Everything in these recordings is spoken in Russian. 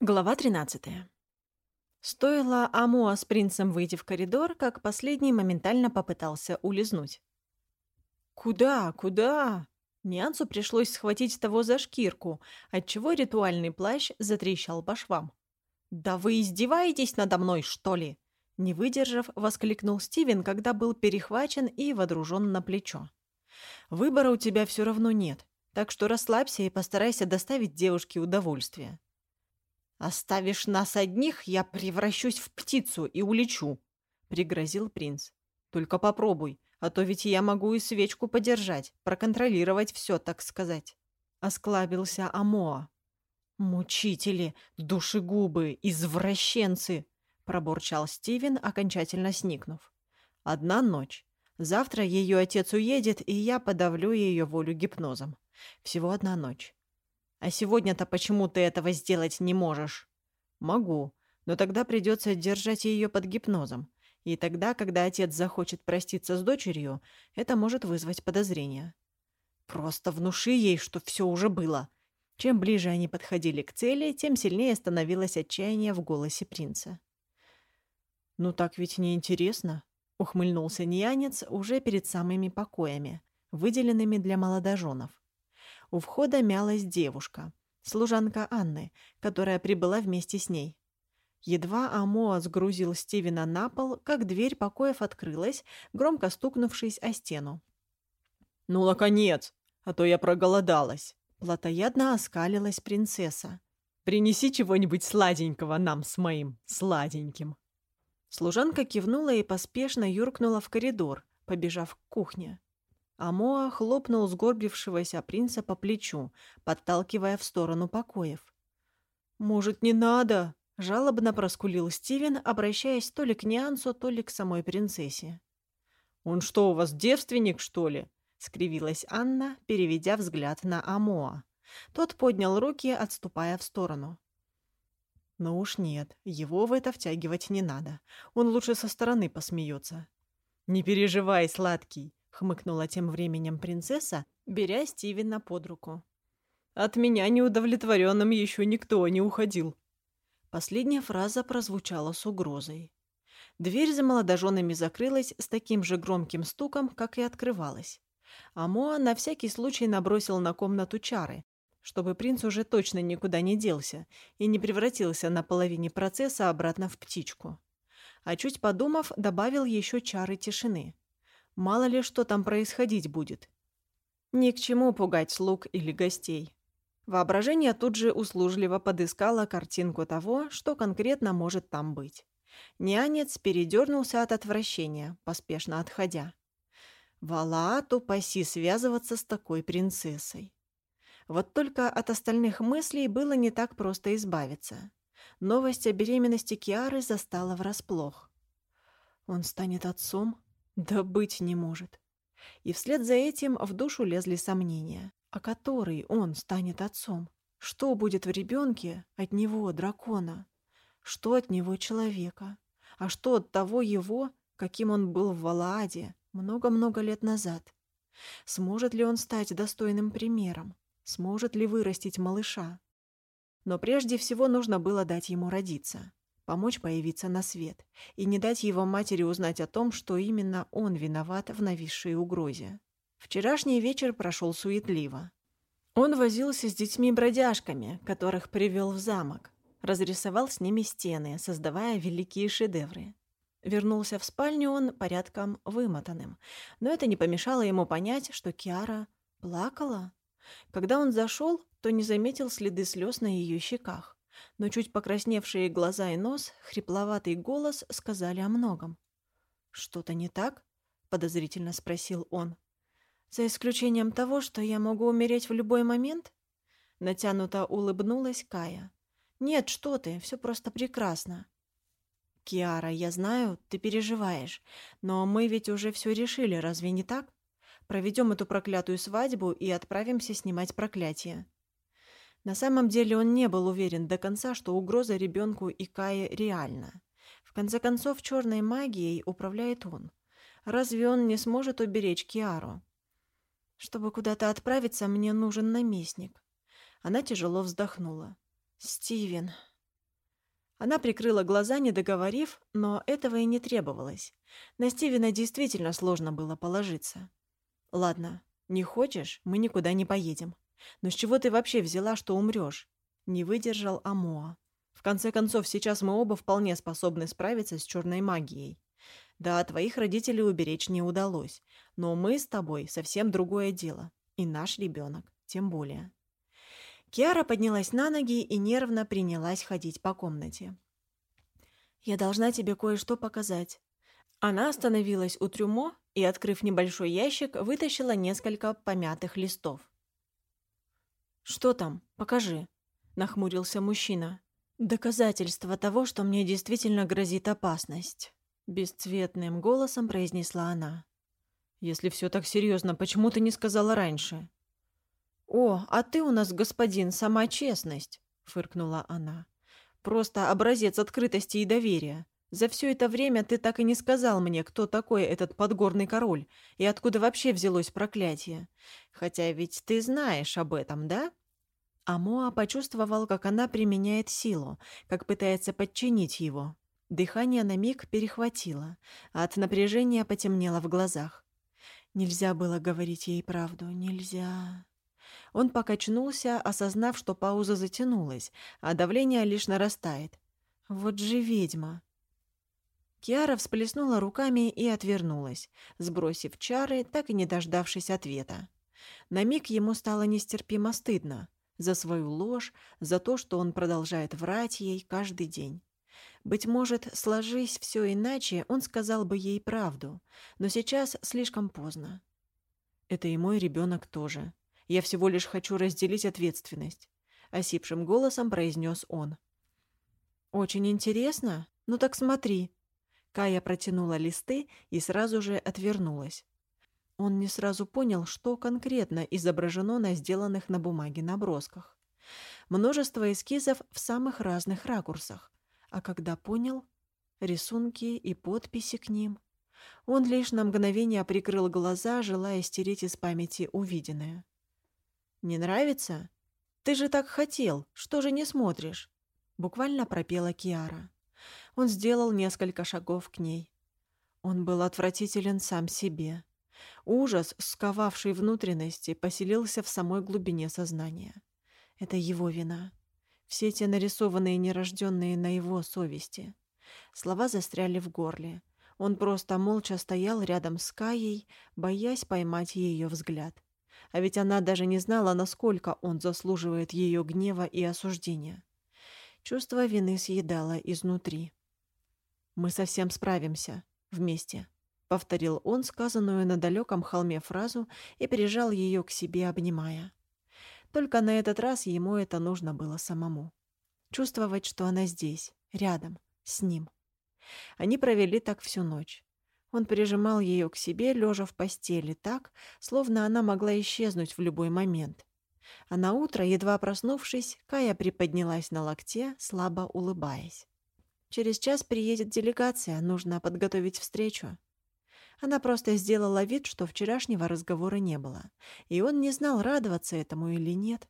Глава 13. Стоило Амуа с принцем выйти в коридор, как последний моментально попытался улизнуть. «Куда? Куда?» Нянцу пришлось схватить того за шкирку, отчего ритуальный плащ затрещал по швам. «Да вы издеваетесь надо мной, что ли?» Не выдержав, воскликнул Стивен, когда был перехвачен и водружен на плечо. «Выбора у тебя все равно нет, так что расслабься и постарайся доставить девушке удовольствие». «Оставишь нас одних, я превращусь в птицу и улечу», — пригрозил принц. «Только попробуй, а то ведь я могу и свечку подержать, проконтролировать все, так сказать». Осклабился Амоа. «Мучители, душегубы, извращенцы!» — пробурчал Стивен, окончательно сникнув. «Одна ночь. Завтра ее отец уедет, и я подавлю ее волю гипнозом. Всего одна ночь. А сегодня-то почему ты этого сделать не можешь? Могу, но тогда придется держать ее под гипнозом. И тогда, когда отец захочет проститься с дочерью, это может вызвать подозрения. Просто внуши ей, что все уже было. Чем ближе они подходили к цели, тем сильнее становилось отчаяние в голосе принца. «Ну так ведь не интересно, ухмыльнулся Ньянец уже перед самыми покоями, выделенными для молодоженов. У входа мялась девушка, служанка Анны, которая прибыла вместе с ней. Едва Амоа сгрузил Стивена на пол, как дверь покоев открылась, громко стукнувшись о стену. «Ну, наконец! А то я проголодалась!» Платоядно оскалилась принцесса. «Принеси чего-нибудь сладенького нам с моим сладеньким!» Служанка кивнула и поспешно юркнула в коридор, побежав к кухне. Амоа хлопнул сгорбившегося принца по плечу, подталкивая в сторону покоев. «Может, не надо?» — жалобно проскулил Стивен, обращаясь то ли к Ниансу, то ли к самой принцессе. «Он что, у вас девственник, что ли?» — скривилась Анна, переведя взгляд на Амоа. Тот поднял руки, отступая в сторону. «Ну уж нет, его в это втягивать не надо. Он лучше со стороны посмеется». «Не переживай, сладкий хмыкнула тем временем принцесса, беря Стивена под руку. От меня неудовлетворенным еще никто не уходил. Последняя фраза прозвучала с угрозой. Дверь за молодоженами закрылась с таким же громким стуком, как и открывалась. А Моа на всякий случай набросил на комнату чары, чтобы принц уже точно никуда не делся и не превратился на половине процесса обратно в птичку. А чуть подумав, добавил еще чары тишины. Мало ли что там происходить будет. Ни к чему пугать слуг или гостей. Воображение тут же услужливо подыскало картинку того, что конкретно может там быть. Нянец передернулся от отвращения, поспешно отходя. Валаату паси связываться с такой принцессой. Вот только от остальных мыслей было не так просто избавиться. Новость о беременности Киары застала врасплох. Он станет отцом? Да быть не может. И вслед за этим в душу лезли сомнения. А который он станет отцом? Что будет в ребенке от него, дракона? Что от него человека? А что от того его, каким он был в Валааде много-много лет назад? Сможет ли он стать достойным примером? Сможет ли вырастить малыша? Но прежде всего нужно было дать ему родиться помочь появиться на свет и не дать его матери узнать о том, что именно он виноват в нависшей угрозе. Вчерашний вечер прошел суетливо. Он возился с детьми-бродяжками, которых привел в замок, разрисовал с ними стены, создавая великие шедевры. Вернулся в спальню он порядком вымотанным, но это не помешало ему понять, что Киара плакала. Когда он зашел, то не заметил следы слез на ее щеках но чуть покрасневшие глаза и нос, хрипловатый голос сказали о многом. «Что-то не так?» — подозрительно спросил он. «За исключением того, что я могу умереть в любой момент?» Натянуто улыбнулась Кая. «Нет, что ты, все просто прекрасно». «Киара, я знаю, ты переживаешь, но мы ведь уже все решили, разве не так? Проведем эту проклятую свадьбу и отправимся снимать проклятие. На самом деле он не был уверен до конца, что угроза ребенку и Кае реальна. В конце концов, черной магией управляет он. Разве он не сможет уберечь Киару? Чтобы куда-то отправиться, мне нужен наместник. Она тяжело вздохнула. «Стивен, Она прикрыла глаза, не договорив, но этого и не требовалось. На Стивена действительно сложно было положиться. «Ладно, не хочешь, мы никуда не поедем. Но с чего ты вообще взяла, что умрешь? Не выдержал Амоа. В конце концов, сейчас мы оба вполне способны справиться с черной магией. Да, твоих родителей уберечь не удалось, но мы с тобой совсем другое дело. И наш ребенок, тем более. Киара поднялась на ноги и нервно принялась ходить по комнате. «Я должна тебе кое-что показать». Она остановилась у трюмо и, открыв небольшой ящик, вытащила несколько помятых листов. «Что там? Покажи», — нахмурился мужчина. «Доказательство того, что мне действительно грозит опасность», — бесцветным голосом произнесла она. «Если все так серьезно, почему ты не сказала раньше?» «О, а ты у нас, господин, сама честность», — фыркнула она. «Просто образец открытости и доверия. За все это время ты так и не сказал мне, кто такой этот подгорный король и откуда вообще взялось проклятие. Хотя ведь ты знаешь об этом, да?» Амоа почувствовал, как она применяет силу, как пытается подчинить его. Дыхание на миг перехватило, а от напряжения потемнело в глазах. Нельзя было говорить ей правду, нельзя. Он покачнулся, осознав, что пауза затянулась, а давление лишь нарастает. Вот же ведьма. Киара всплеснула руками и отвернулась, сбросив чары, так и не дождавшись ответа. На миг ему стало нестерпимо стыдно за свою ложь, за то, что он продолжает врать ей каждый день. Быть может, сложись все иначе, он сказал бы ей правду, но сейчас слишком поздно. Это и мой ребенок тоже. Я всего лишь хочу разделить ответственность, осипшим голосом произнес он. Очень интересно. Ну так смотри. Кая протянула листы и сразу же отвернулась. Он не сразу понял, что конкретно изображено на сделанных на бумаге набросках. Множество эскизов в самых разных ракурсах. А когда понял, рисунки и подписи к ним. Он лишь на мгновение прикрыл глаза, желая стереть из памяти увиденное. «Не нравится? Ты же так хотел, что же не смотришь?» Буквально пропела Киара. Он сделал несколько шагов к ней. Он был отвратителен сам себе. Ужас, сковавший внутренности, поселился в самой глубине сознания. Это его вина. Все те нарисованные нерожденные на его совести. Слова застряли в горле. Он просто молча стоял рядом с Каей, боясь поймать ее взгляд. А ведь она даже не знала, насколько он заслуживает ее гнева и осуждения. Чувство вины съедало изнутри. «Мы совсем справимся. Вместе», — повторил он сказанную на далеком холме фразу и прижал ее к себе, обнимая. Только на этот раз ему это нужно было самому. Чувствовать, что она здесь, рядом, с ним. Они провели так всю ночь. Он прижимал ее к себе, лежа в постели, так, словно она могла исчезнуть в любой момент. А на утро, едва проснувшись, Кая приподнялась на локте, слабо улыбаясь. Через час приедет делегация, нужно подготовить встречу. Она просто сделала вид, что вчерашнего разговора не было, и он не знал, радоваться этому или нет.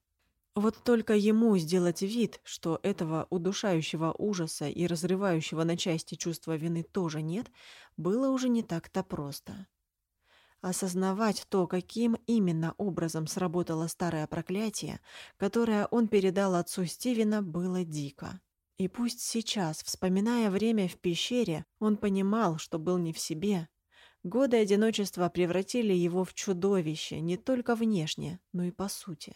Вот только ему сделать вид, что этого удушающего ужаса и разрывающего на части чувства вины тоже нет, было уже не так-то просто. Осознавать то, каким именно образом сработало старое проклятие, которое он передал отцу Стивена, было дико. И пусть сейчас, вспоминая время в пещере, он понимал, что был не в себе. Годы одиночества превратили его в чудовище не только внешне, но и по сути.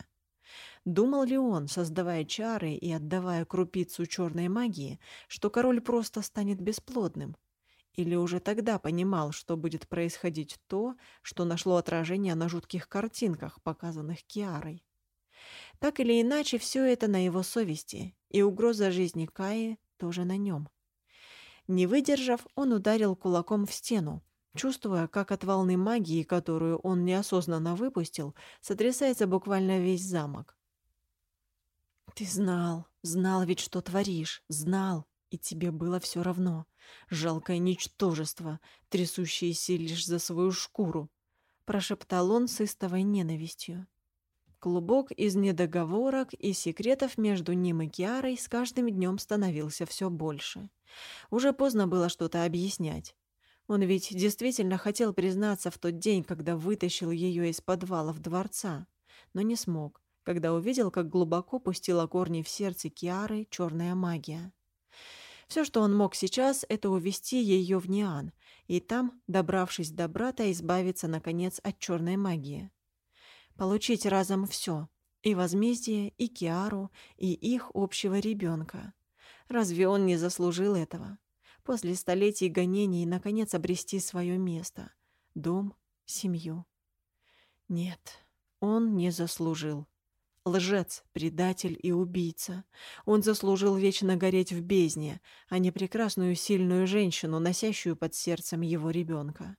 Думал ли он, создавая чары и отдавая крупицу черной магии, что король просто станет бесплодным? Или уже тогда понимал, что будет происходить то, что нашло отражение на жутких картинках, показанных Киарой? Так или иначе, все это на его совести, и угроза жизни Каи тоже на нем. Не выдержав, он ударил кулаком в стену, чувствуя, как от волны магии, которую он неосознанно выпустил, сотрясается буквально весь замок. «Ты знал, знал ведь, что творишь, знал, и тебе было все равно. Жалкое ничтожество, трясущееся лишь за свою шкуру», — прошептал он с истовой ненавистью. Клубок из недоговорок и секретов между ним и Киарой с каждым днем становился все больше. Уже поздно было что-то объяснять. Он ведь действительно хотел признаться в тот день, когда вытащил ее из подвалов дворца, но не смог, когда увидел, как глубоко пустила корни в сердце Киары черная магия. Все, что он мог сейчас, это увести ее в Ниан, и там, добравшись до брата, избавиться, наконец, от черной магии. Получить разом все — и возмездие, и Киару, и их общего ребенка. Разве он не заслужил этого? После столетий гонений, наконец, обрести свое место — дом, семью. Нет, он не заслужил. Лжец, предатель и убийца. Он заслужил вечно гореть в бездне, а не прекрасную сильную женщину, носящую под сердцем его ребенка.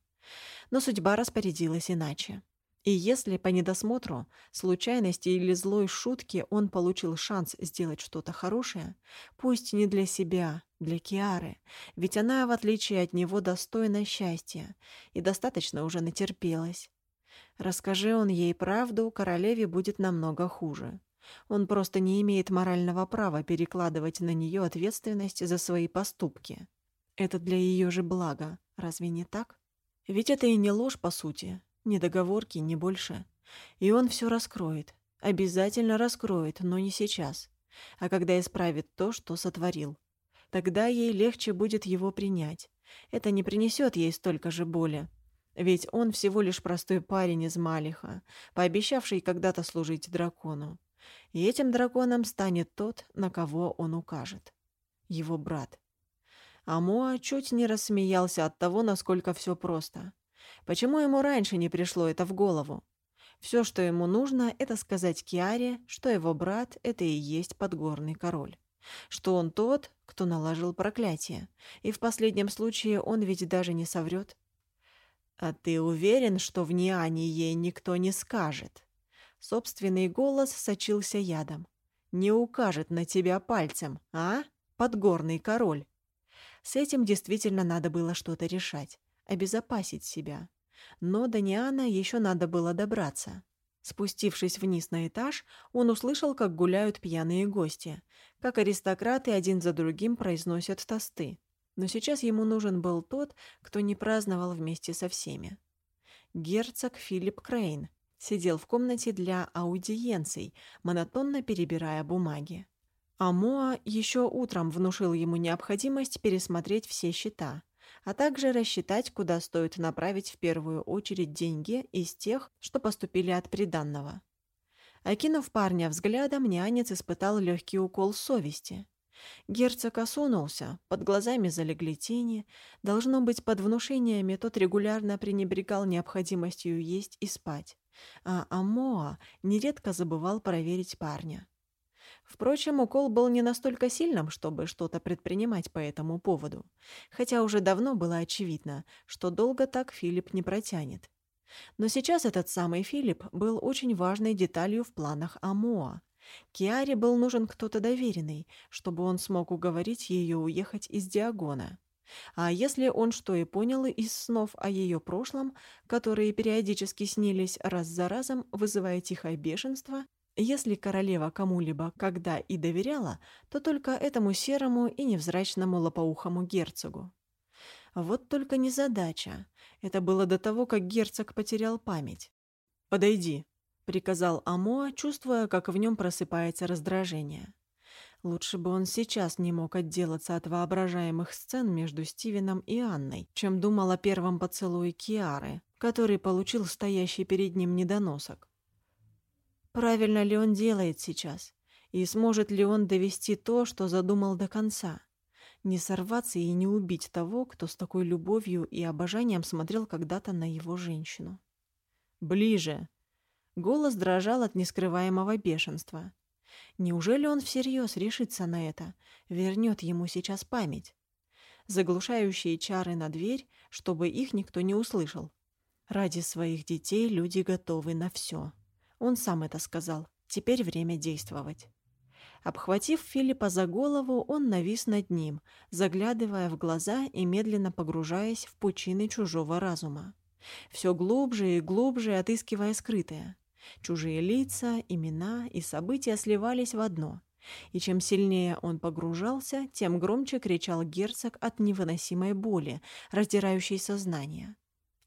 Но судьба распорядилась иначе. И если по недосмотру, случайности или злой шутки он получил шанс сделать что-то хорошее, пусть не для себя, для Киары, ведь она, в отличие от него, достойна счастья и достаточно уже натерпелась, Расскажи он ей правду, королеве будет намного хуже. Он просто не имеет морального права перекладывать на нее ответственность за свои поступки. Это для ее же блага, разве не так? Ведь это и не ложь, по сути, не договорки, не больше. И он все раскроет. Обязательно раскроет, но не сейчас. А когда исправит то, что сотворил. Тогда ей легче будет его принять. Это не принесет ей столько же боли, ведь он всего лишь простой парень из Малиха, пообещавший когда-то служить дракону. И этим драконом станет тот, на кого он укажет. Его брат. Амоа чуть не рассмеялся от того, насколько все просто. Почему ему раньше не пришло это в голову? Все, что ему нужно, это сказать Киаре, что его брат — это и есть подгорный король. Что он тот, кто наложил проклятие. И в последнем случае он ведь даже не соврет. «А ты уверен, что в Ниане ей никто не скажет?» Собственный голос сочился ядом. «Не укажет на тебя пальцем, а? Подгорный король!» С этим действительно надо было что-то решать, обезопасить себя. Но до Ниана еще надо было добраться. Спустившись вниз на этаж, он услышал, как гуляют пьяные гости, как аристократы один за другим произносят тосты. Но сейчас ему нужен был тот, кто не праздновал вместе со всеми. Герцог Филипп Крейн сидел в комнате для аудиенций, монотонно перебирая бумаги. А Моа еще утром внушил ему необходимость пересмотреть все счета, а также рассчитать, куда стоит направить в первую очередь деньги из тех, что поступили от приданного. Окинув парня взглядом, нянец испытал легкий укол совести. Герцог осунулся, под глазами залегли тени. Должно быть, под внушениями тот регулярно пренебрегал необходимостью есть и спать. А Амоа нередко забывал проверить парня. Впрочем, укол был не настолько сильным, чтобы что-то предпринимать по этому поводу, хотя уже давно было очевидно, что долго так Филипп не протянет. Но сейчас этот самый Филипп был очень важной деталью в планах Амоа, Киаре был нужен кто-то доверенный, чтобы он смог уговорить ее уехать из Диагона. А если он что и понял из снов о ее прошлом, которые периодически снились раз за разом, вызывая тихое бешенство, если королева кому-либо когда и доверяла, то только этому серому и невзрачному лопоухому герцогу. Вот только незадача. Это было до того, как герцог потерял память. «Подойди», — приказал Амоа, чувствуя, как в нем просыпается раздражение. Лучше бы он сейчас не мог отделаться от воображаемых сцен между Стивеном и Анной, чем думал о первом поцелуе Киары, который получил стоящий перед ним недоносок. Правильно ли он делает сейчас? И сможет ли он довести то, что задумал до конца? Не сорваться и не убить того, кто с такой любовью и обожанием смотрел когда-то на его женщину. «Ближе!» Голос дрожал от нескрываемого бешенства. Неужели он всерьез решится на это, вернет ему сейчас память? Заглушающие чары на дверь, чтобы их никто не услышал. Ради своих детей люди готовы на все. Он сам это сказал. Теперь время действовать. Обхватив Филиппа за голову, он навис над ним, заглядывая в глаза и медленно погружаясь в пучины чужого разума. Все глубже и глубже отыскивая скрытое. Чужие лица, имена и события сливались в одно. И чем сильнее он погружался, тем громче кричал герцог от невыносимой боли, раздирающей сознание.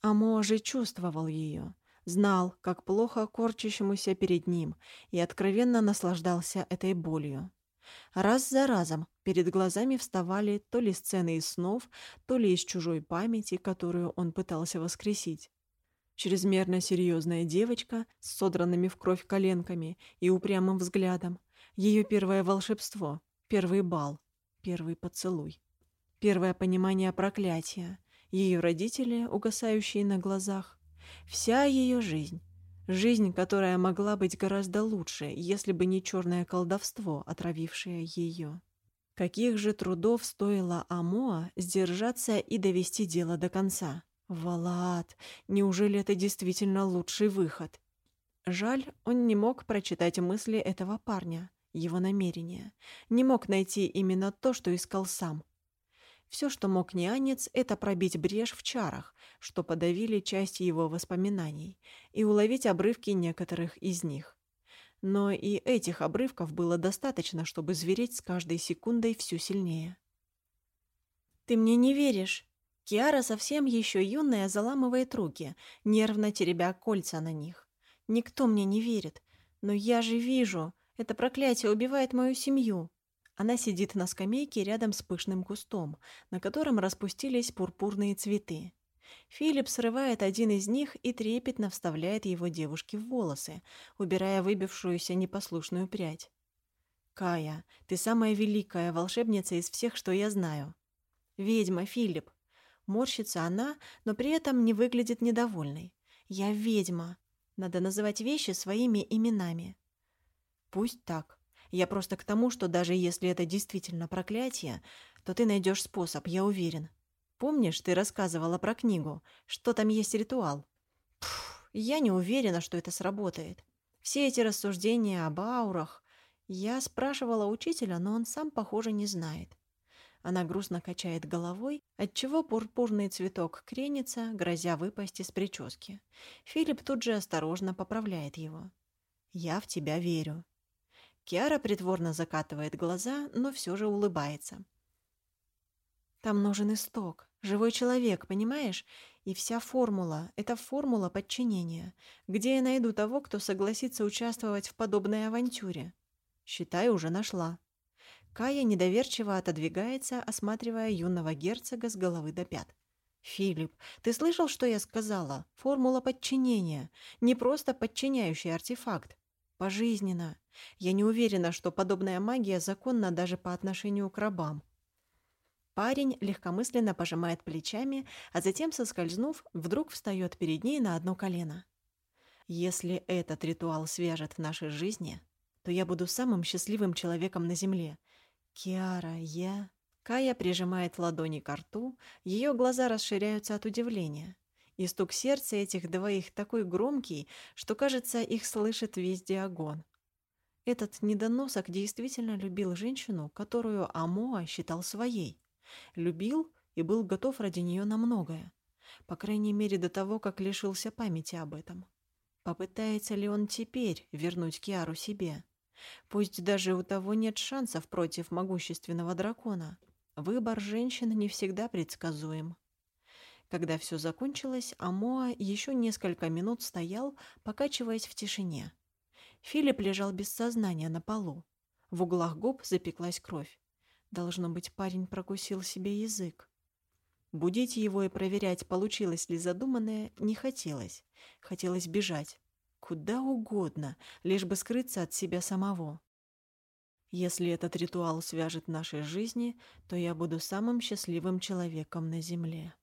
Амо же чувствовал ее, знал, как плохо корчащемуся перед ним, и откровенно наслаждался этой болью. Раз за разом перед глазами вставали то ли сцены из снов, то ли из чужой памяти, которую он пытался воскресить. Чрезмерно серьезная девочка с содранными в кровь коленками и упрямым взглядом, ее первое волшебство, первый бал, первый поцелуй, первое понимание проклятия, ее родители, угасающие на глазах, вся ее жизнь, жизнь, которая могла быть гораздо лучше, если бы не черное колдовство, отравившее ее. Каких же трудов стоило Амоа сдержаться и довести дело до конца? Валаат, неужели это действительно лучший выход? Жаль, он не мог прочитать мысли этого парня его намерения, не мог найти именно то, что искал сам. Все, что мог нянец, это пробить брешь в чарах, что подавили часть его воспоминаний, и уловить обрывки некоторых из них. Но и этих обрывков было достаточно, чтобы звереть с каждой секундой все сильнее. «Ты мне не веришь?» Киара совсем еще юная заламывает руки, нервно теребя кольца на них. «Никто мне не верит. Но я же вижу. Это проклятие убивает мою семью. Она сидит на скамейке рядом с пышным кустом, на котором распустились пурпурные цветы. Филипп срывает один из них и трепетно вставляет его девушке в волосы, убирая выбившуюся непослушную прядь. «Кая, ты самая великая волшебница из всех, что я знаю». «Ведьма, Филипп». Морщится она, но при этом не выглядит недовольной. «Я ведьма. Надо называть вещи своими именами». Пусть так. Я просто к тому, что даже если это действительно проклятие, то ты найдешь способ, я уверен. Помнишь, ты рассказывала про книгу, что там есть ритуал? Пфф, я не уверена, что это сработает. Все эти рассуждения об аурах... Я спрашивала учителя, но он сам, похоже, не знает. Она грустно качает головой, отчего пурпурный цветок кренится, грозя выпасть из прически. Филипп тут же осторожно поправляет его. «Я в тебя верю. Киара притворно закатывает глаза, но все же улыбается. Там нужен исток, живой человек, понимаешь? И вся формула — это формула подчинения. Где я найду того, кто согласится участвовать в подобной авантюре? Считай, уже нашла. Кая недоверчиво отодвигается, осматривая юного герцога с головы до пят. «Филипп, ты слышал, что я сказала? Формула подчинения. Не просто подчиняющий артефакт. Пожизненно. Я не уверена, что подобная магия законна даже по отношению к рабам. Парень легкомысленно пожимает плечами, а затем, соскользнув, вдруг встает перед ней на одно колено. «Если этот ритуал свяжет наши жизни, то я буду самым счастливым человеком на земле. Киара, я...» Кая прижимает ладони к рту, ее глаза расширяются от удивления. И стук сердца этих двоих такой громкий, что, кажется, их слышит весь Диагон. Этот недоносок действительно любил женщину, которую Амоа считал своей. Любил и был готов ради нее на многое. По крайней мере, до того, как лишился памяти об этом. Попытается ли он теперь вернуть Киару себе? Пусть даже у того нет шансов против могущественного дракона. Выбор женщин не всегда предсказуем. Когда все закончилось, Амоа еще несколько минут стоял, покачиваясь в тишине. Филипп лежал без сознания на полу. В углах губ запеклась кровь. Должно быть, парень прокусил себе язык. Будить его и проверять, получилось ли задуманное, не хотелось. Хотелось бежать. Куда угодно, лишь бы скрыться от себя самого. Если этот ритуал свяжет наши жизни, то я буду самым счастливым человеком на Земле.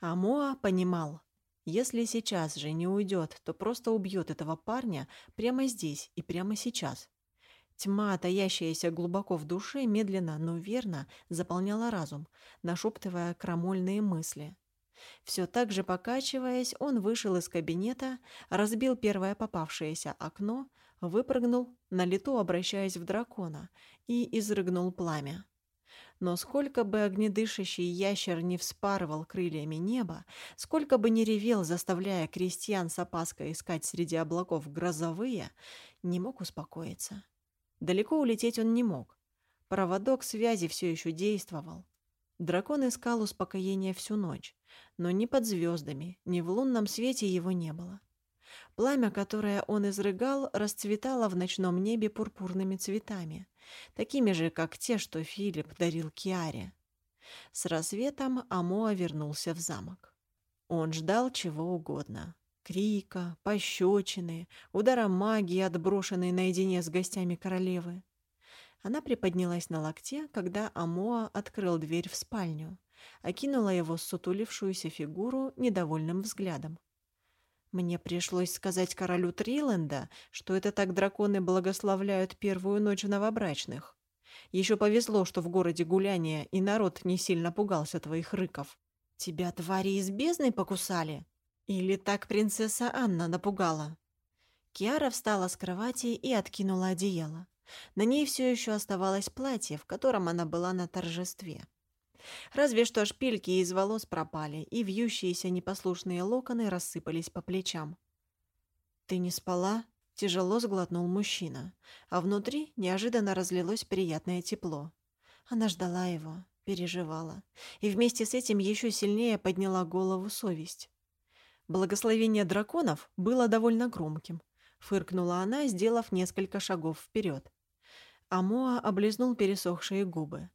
Амоа понимал, если сейчас же не уйдет, то просто убьет этого парня прямо здесь и прямо сейчас. Тьма, таящаяся глубоко в душе, медленно, но верно заполняла разум, нашептывая крамольные мысли. Все так же покачиваясь, он вышел из кабинета, разбил первое попавшееся окно, выпрыгнул, на лету обращаясь в дракона, и изрыгнул пламя. Но сколько бы огнедышащий ящер не вспарывал крыльями небо, сколько бы не ревел, заставляя крестьян с опаской искать среди облаков грозовые, не мог успокоиться. Далеко улететь он не мог. Проводок связи все еще действовал. Дракон искал успокоения всю ночь, но ни под звездами, ни в лунном свете его не было. Пламя, которое он изрыгал, расцветало в ночном небе пурпурными цветами, такими же, как те, что Филипп дарил Киаре. С рассветом Амоа вернулся в замок. Он ждал чего угодно. Крика, пощечины, удара магии, отброшенной наедине с гостями королевы. Она приподнялась на локте, когда Амоа открыл дверь в спальню, окинула его сутулившуюся фигуру недовольным взглядом. Мне пришлось сказать королю Триленда, что это так драконы благословляют первую ночь новобрачных. Еще повезло, что в городе гуляние, и народ не сильно пугался твоих рыков. Тебя твари из бездны покусали? Или так принцесса Анна напугала? Киара встала с кровати и откинула одеяло. На ней все еще оставалось платье, в котором она была на торжестве. Разве что шпильки из волос пропали, и вьющиеся непослушные локоны рассыпались по плечам. «Ты не спала?» — тяжело сглотнул мужчина, а внутри неожиданно разлилось приятное тепло. Она ждала его, переживала, и вместе с этим еще сильнее подняла голову совесть. Благословение драконов было довольно громким. Фыркнула она, сделав несколько шагов вперед. Амоа облизнул пересохшие губы.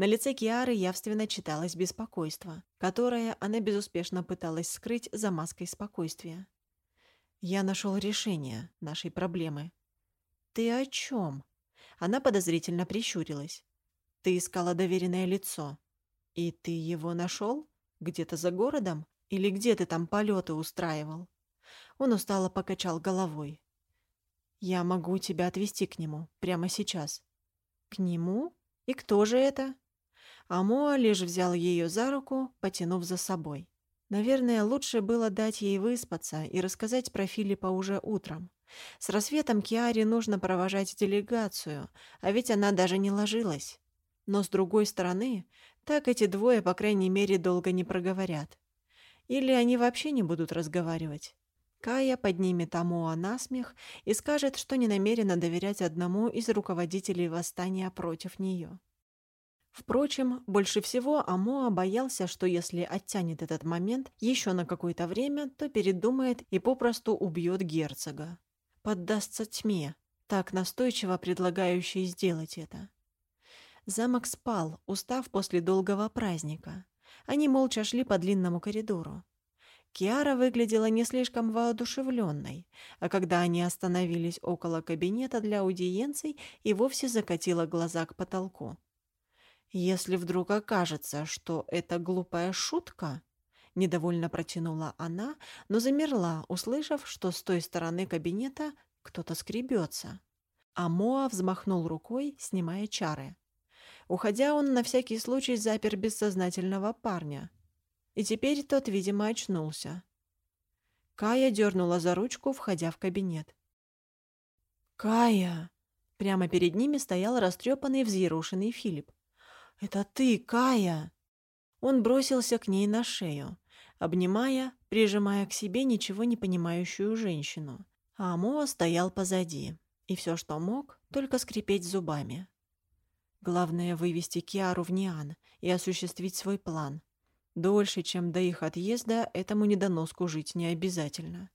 На лице Киары явственно читалось беспокойство, которое она безуспешно пыталась скрыть за маской спокойствия. «Я нашел решение нашей проблемы». «Ты о чем?» Она подозрительно прищурилась. «Ты искала доверенное лицо. И ты его нашел? Где-то за городом? Или где ты там полеты устраивал?» Он устало покачал головой. «Я могу тебя отвезти к нему прямо сейчас». «К нему? И кто же это?» А Моа лишь взял ее за руку, потянув за собой. Наверное, лучше было дать ей выспаться и рассказать про Филиппа уже утром. С рассветом Киаре нужно провожать делегацию, а ведь она даже не ложилась. Но с другой стороны, так эти двое, по крайней мере, долго не проговорят. Или они вообще не будут разговаривать. Кая поднимет Амоа на смех и скажет, что не намерена доверять одному из руководителей восстания против нее. Впрочем, больше всего Амоа боялся, что если оттянет этот момент еще на какое-то время, то передумает и попросту убьет герцога. Поддастся тьме, так настойчиво предлагающей сделать это. Замок спал, устав после долгого праздника. Они молча шли по длинному коридору. Киара выглядела не слишком воодушевленной, а когда они остановились около кабинета для аудиенций, и вовсе закатила глаза к потолку. «Если вдруг окажется, что это глупая шутка...» Недовольно протянула она, но замерла, услышав, что с той стороны кабинета кто-то скребется. А Моа взмахнул рукой, снимая чары. Уходя, он на всякий случай запер бессознательного парня. И теперь тот, видимо, очнулся. Кая дернула за ручку, входя в кабинет. «Кая!» Прямо перед ними стоял растрепанный взъерушенный Филипп. «Это ты, Кая!» Он бросился к ней на шею, обнимая, прижимая к себе ничего не понимающую женщину. А Амоа стоял позади, и все, что мог, только скрипеть зубами. Главное — вывести Киару в Ниан и осуществить свой план. Дольше, чем до их отъезда, этому недоноску жить не обязательно.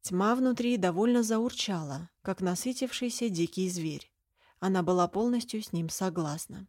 Тьма внутри довольно заурчала, как насытившийся дикий зверь. Она была полностью с ним согласна.